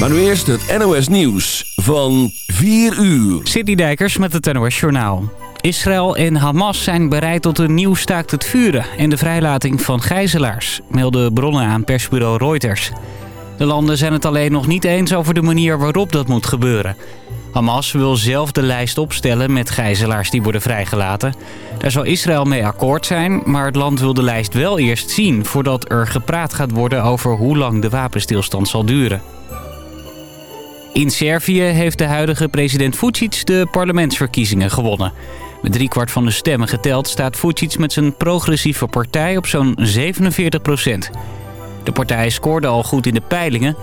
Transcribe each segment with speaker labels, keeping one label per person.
Speaker 1: Maar nu eerst het NOS Nieuws van 4 uur.
Speaker 2: City Dijkers met het NOS Journaal. Israël en Hamas zijn bereid tot een nieuw staakt het vuren... en de vrijlating van gijzelaars, melden bronnen aan persbureau Reuters. De landen zijn het alleen nog niet eens over de manier waarop dat moet gebeuren. Hamas wil zelf de lijst opstellen met gijzelaars die worden vrijgelaten. Daar zal Israël mee akkoord zijn, maar het land wil de lijst wel eerst zien... voordat er gepraat gaat worden over hoe lang de wapenstilstand zal duren. In Servië heeft de huidige president Vucic de parlementsverkiezingen gewonnen. Met driekwart van de stemmen geteld staat Vucic met zijn progressieve partij op zo'n 47 procent. De partij scoorde al goed in de peilingen,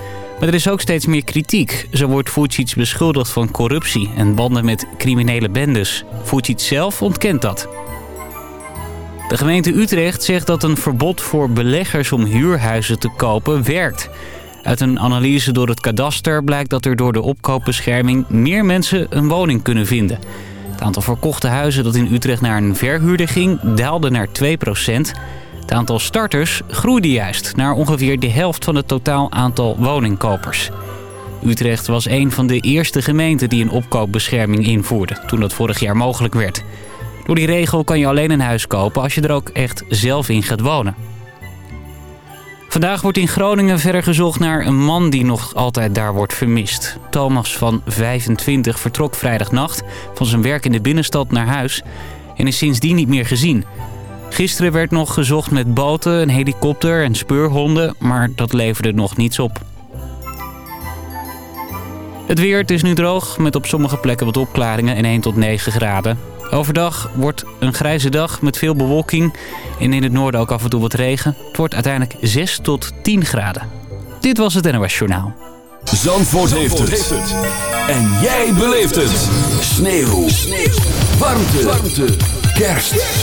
Speaker 2: maar er is ook steeds meer kritiek. Zo wordt Vucic beschuldigd van corruptie en banden met criminele bendes. Vucic zelf ontkent dat. De gemeente Utrecht zegt dat een verbod voor beleggers om huurhuizen te kopen werkt. Uit een analyse door het kadaster blijkt dat er door de opkoopbescherming meer mensen een woning kunnen vinden. Het aantal verkochte huizen dat in Utrecht naar een verhuurder ging daalde naar 2 Het aantal starters groeide juist naar ongeveer de helft van het totaal aantal woningkopers. Utrecht was een van de eerste gemeenten die een opkoopbescherming invoerde toen dat vorig jaar mogelijk werd. Door die regel kan je alleen een huis kopen als je er ook echt zelf in gaat wonen. Vandaag wordt in Groningen verder gezocht naar een man die nog altijd daar wordt vermist. Thomas van 25 vertrok vrijdagnacht van zijn werk in de binnenstad naar huis en is sindsdien niet meer gezien. Gisteren werd nog gezocht met boten, een helikopter en speurhonden, maar dat leverde nog niets op. Het weer, het is nu droog, met op sommige plekken wat opklaringen en 1 tot 9 graden. Overdag wordt een grijze dag met veel bewolking en in het noorden ook af en toe wat regen. Het wordt uiteindelijk 6 tot 10 graden. Dit was het NOS Journaal.
Speaker 1: Zandvoort, heeft, het. En jij beleeft het. Sneeuw. Sneeuw. Warmte. Warmte. Kerst.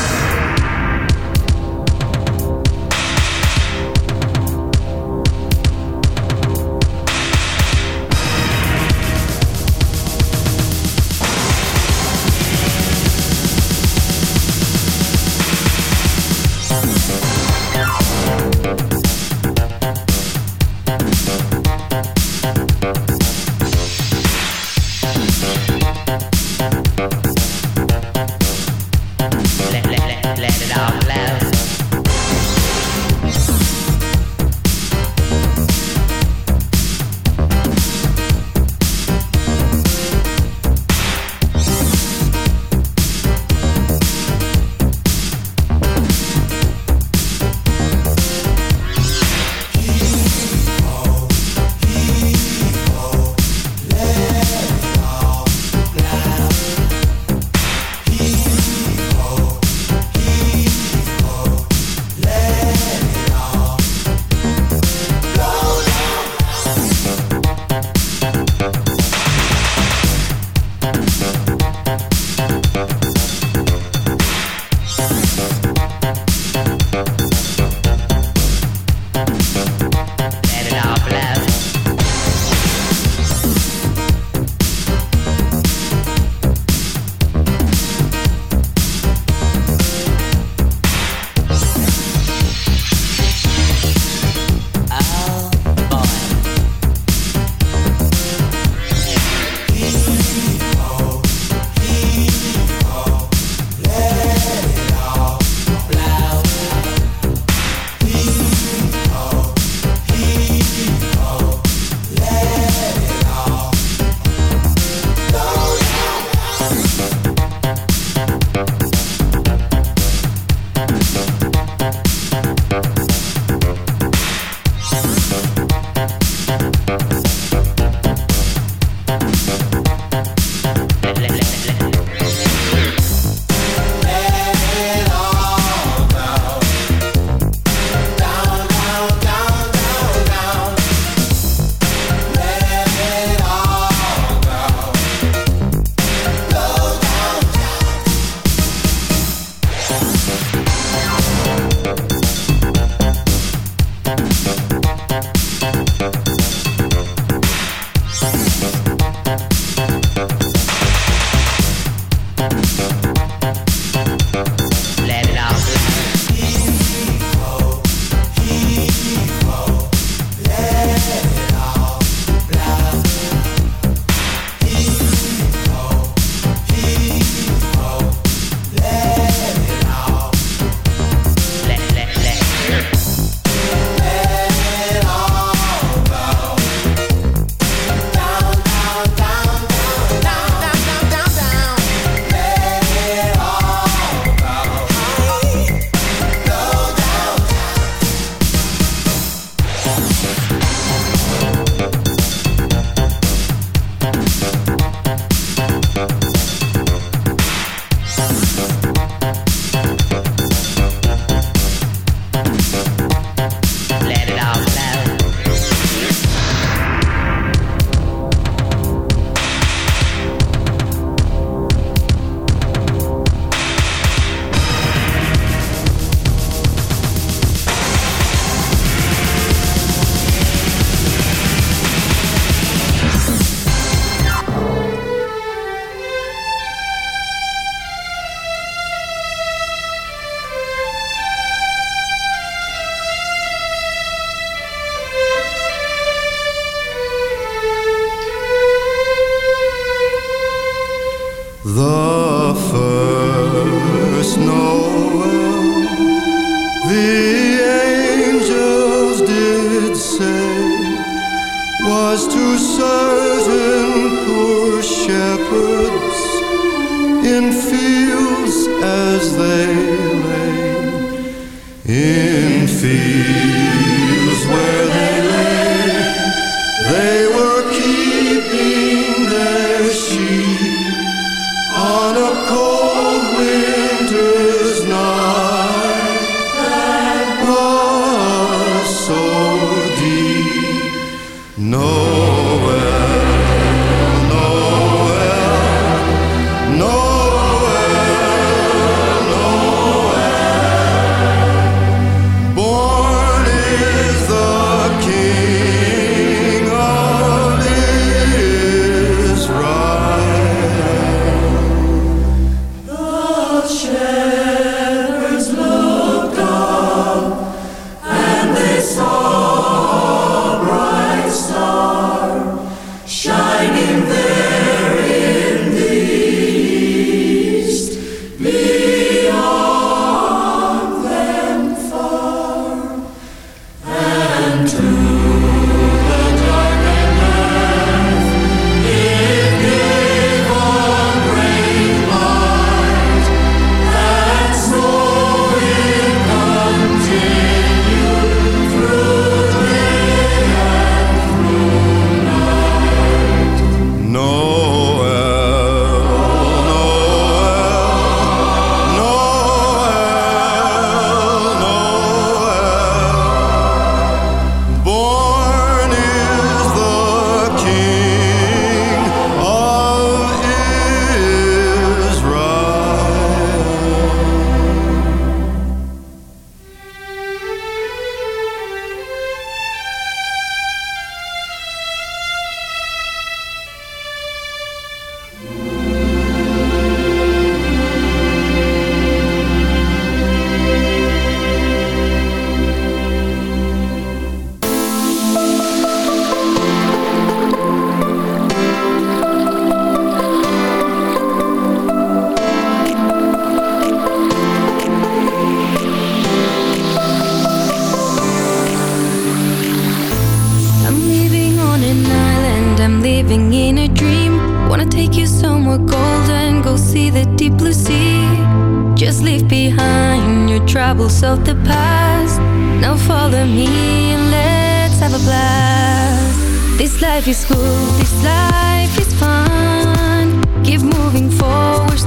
Speaker 3: life is cool, this
Speaker 4: life is
Speaker 5: fun. Keep moving forward,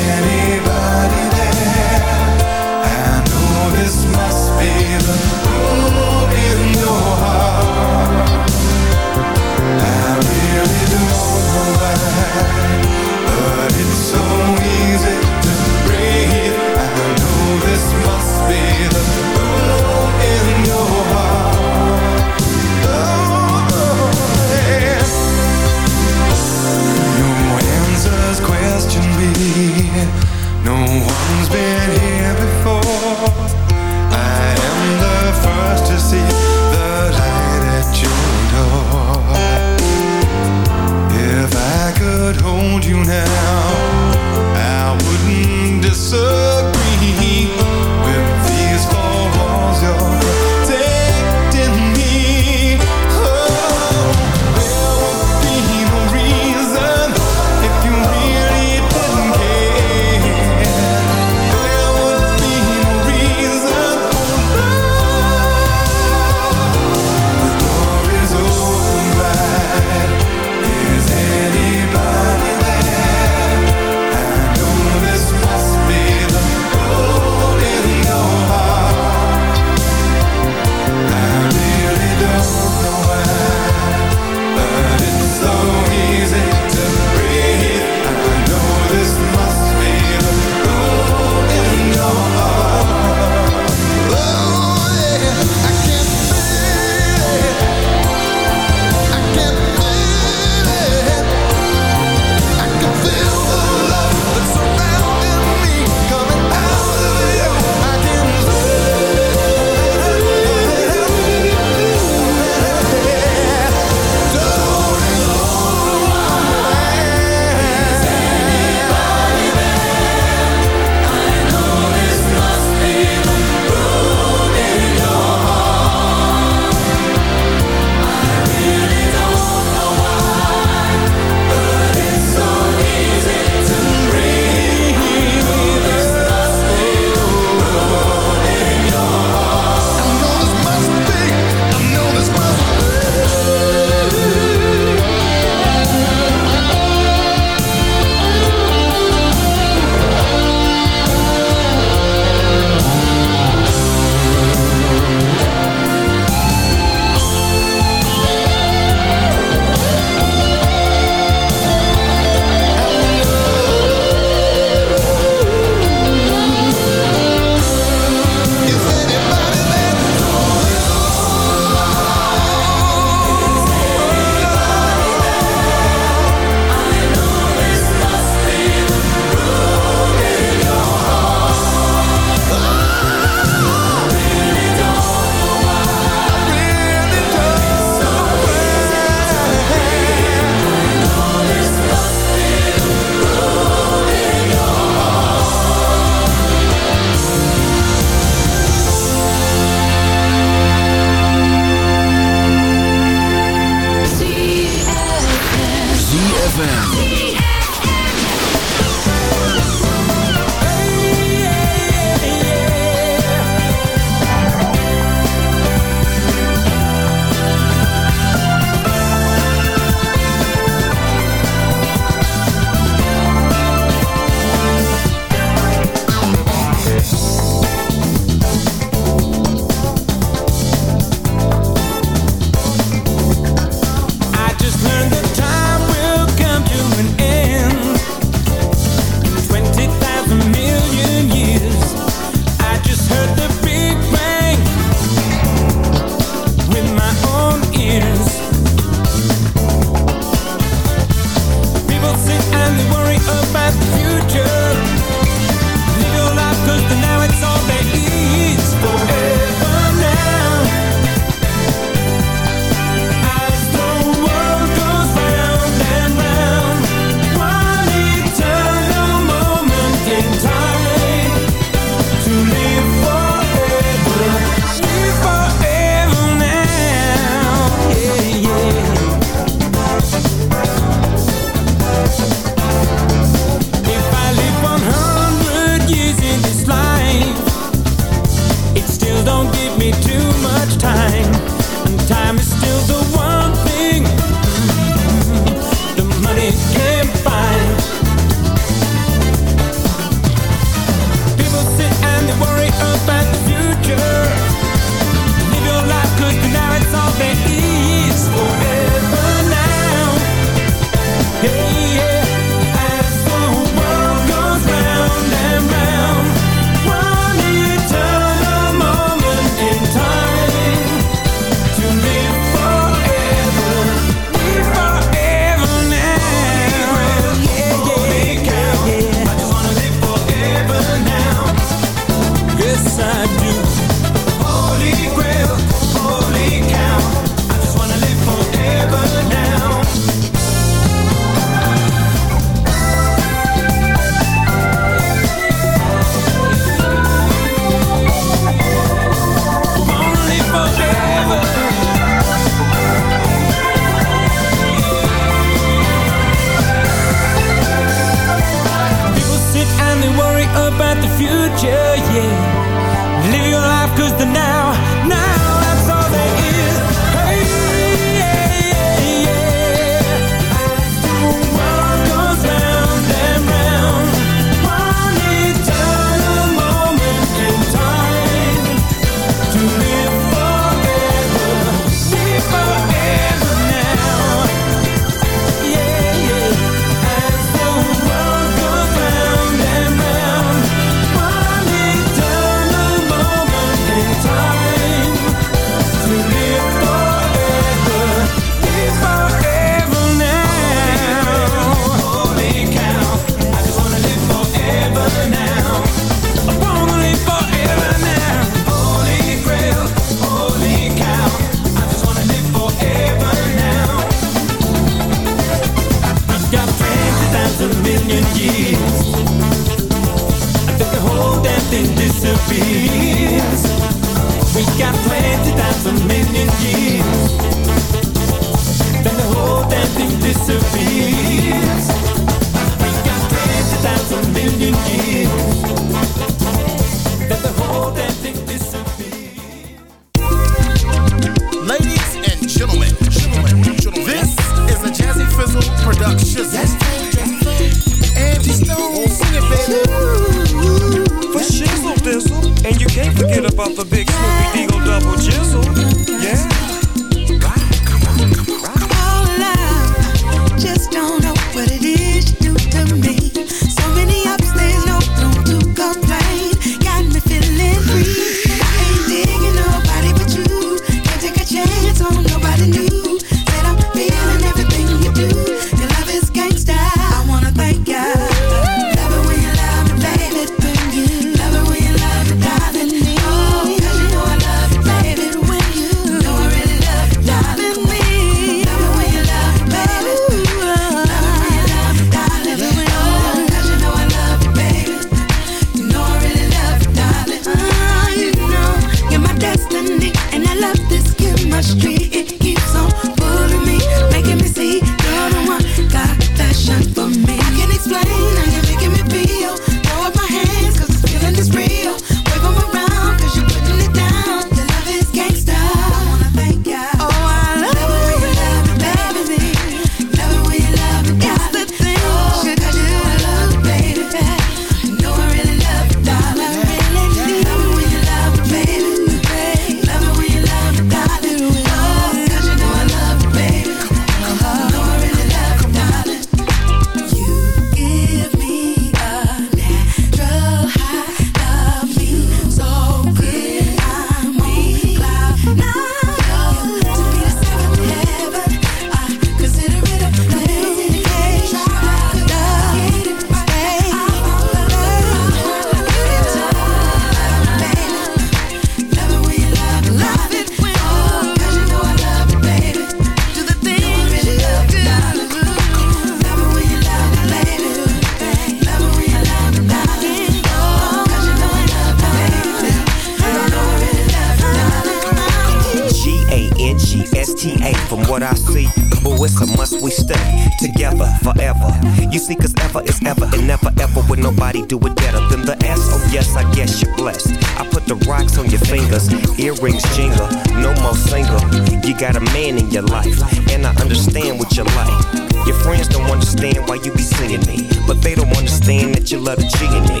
Speaker 5: A
Speaker 6: N G S T A. From what I see, oh, it's a must we stay together forever. You see, cause ever is ever and never ever would nobody do it better than the S. Oh, yes, I guess you're blessed. I put the rocks on your fingers, earrings jingle, no more single. You got a man in your life, and I understand what you like. Your friends don't understand why you be seeing me, but they don't understand that you love the G in me.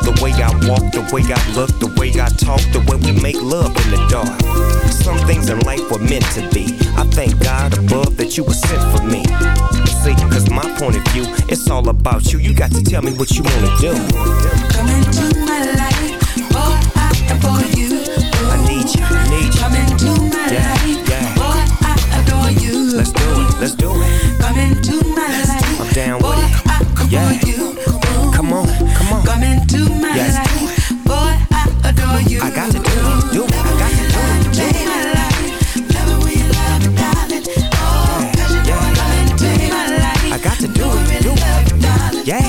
Speaker 6: The way I walk, the way I look, the way I talk, the way we make love in the dark. Some things in life were meant to be. I thank God above that you were sent for me. See, cause my point of view, it's all about you. You got to tell me what you wanna do.
Speaker 5: Come into my life, boy, I adore you.
Speaker 6: I need you, need you.
Speaker 5: Come into my
Speaker 6: Yeah,
Speaker 5: life, Come into my life,
Speaker 6: I'm down
Speaker 5: boy,
Speaker 6: with it.
Speaker 5: I adore
Speaker 6: Yeah.
Speaker 5: you.
Speaker 6: Come on, come on.
Speaker 5: Come into my
Speaker 6: Yes.
Speaker 5: life, boy, I adore you.
Speaker 6: I got to do it, do it, I got to do it, do it.
Speaker 5: my life, love it when you love me, darling. Oh, 'cause you know I come into my life.
Speaker 6: I got to do it, do it.
Speaker 5: love you, darling.
Speaker 6: Yeah,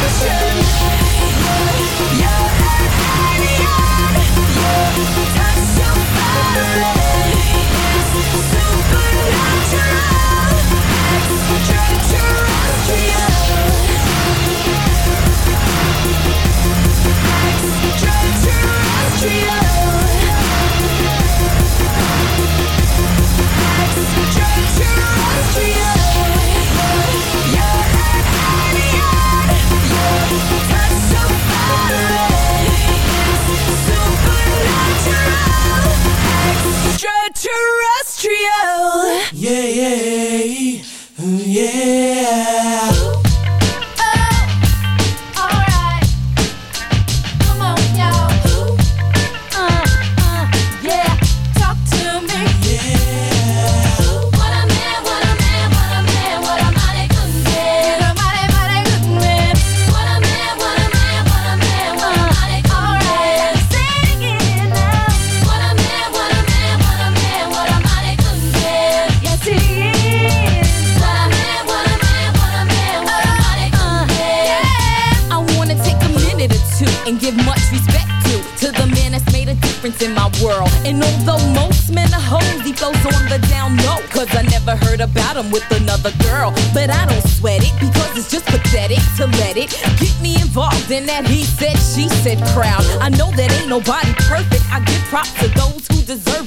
Speaker 7: You're an alien. Your touch so far.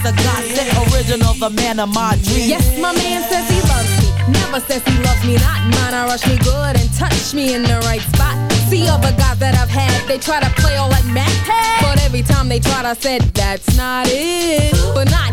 Speaker 8: he's a godsend original, the man of my dreams.
Speaker 9: Yes, my man says he loves me. Never says he loves me not. Mine, I rush me good and touch me in the right spot. See other guys that I've had, they try to play all like Mac. But every time they tried, I said, that's not it. But not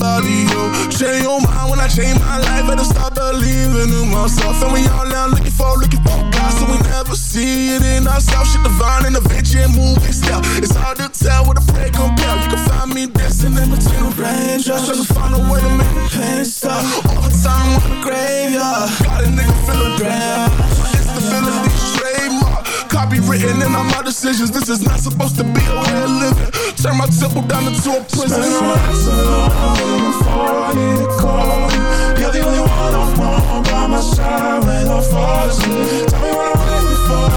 Speaker 4: nobody, yo. Change your mind when I change my life, better start believing in myself. And we all now looking for, looking for God, so we never see it in ourselves. Shit divine and adventure and movie style. It's hard to tell what a break compare. You can find me dancing in between the raindrops, trying to find a way to make the pain stop. All the time on the graveyard, got a nigga feeling grand. Copywritten in all my decisions. This is not supposed to be a way of living. Turn my temple down into a prison. Spend my nights alone before you to call. You're the only one I want by my side when I fall asleep. Tell me what I'm waiting for.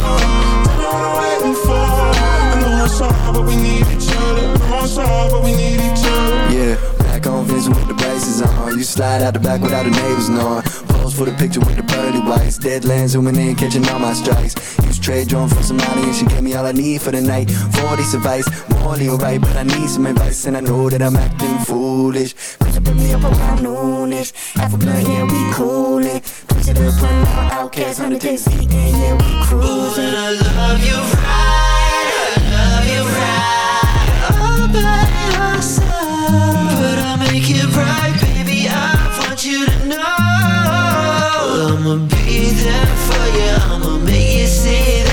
Speaker 4: Tell me what I'm waiting for. I know it's hard, but we need each other. I know it's hard, but we need each other.
Speaker 10: Yeah, back on Vincent with the braces on. You slide out the back without the neighbors knowing. Pose for the picture with the pearly whites. Deadlands zooming in, catching all my strikes. Use trade drone from Somalia and she gave me all I need for the night. 40 advice, morally alright, but I need some advice and I know that I'm acting foolish. Push up me up around noonish. Half a blunt, yeah, we coolin'. Push it up, run out, outcast, 100 days, yeah, we cruising.
Speaker 3: I love you right, I love you right. All by yourself, but I'll make it right, I'ma be there for you. I'ma make you see that.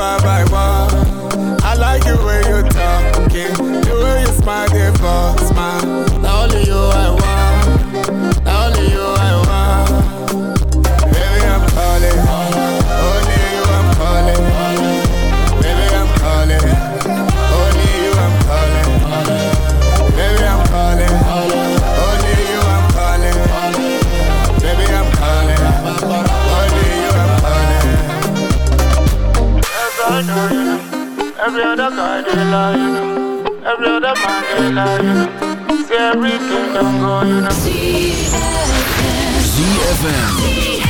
Speaker 11: I. I like the way you talking, the way you smile, they smile. Only you I want. I blow the candela, you know. I blow the Mandela, you know. See everything don't go, you know.
Speaker 1: ZFM.